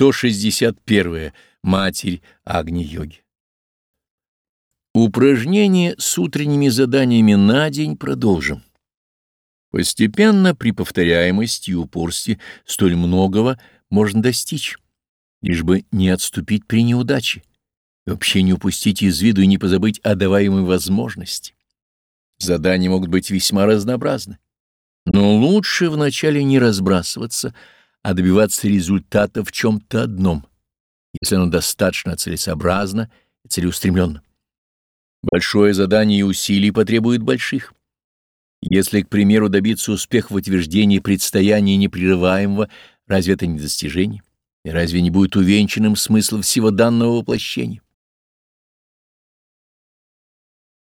161. Матерь Агни-йоги. Упражнение с утренними заданиями на день продолжим. Постепенно, при повторяемости и упорстве, столь многого можно достичь, лишь бы не отступить при неудаче, и вообще не упустить из виду и не позабыть о даваемой возможности. Задания могут быть весьма разнообразны, но лучше вначале не разбрасываться, а добиваться результата в чем-то одном, если оно достаточно целесообразно и целеустремленно. Большое задание и усилий потребует больших. Если, к примеру, добиться успеха в утверждении предстояния непрерываемого, разве это не достижение? И разве не будет увенчанным смысл всего данного воплощения?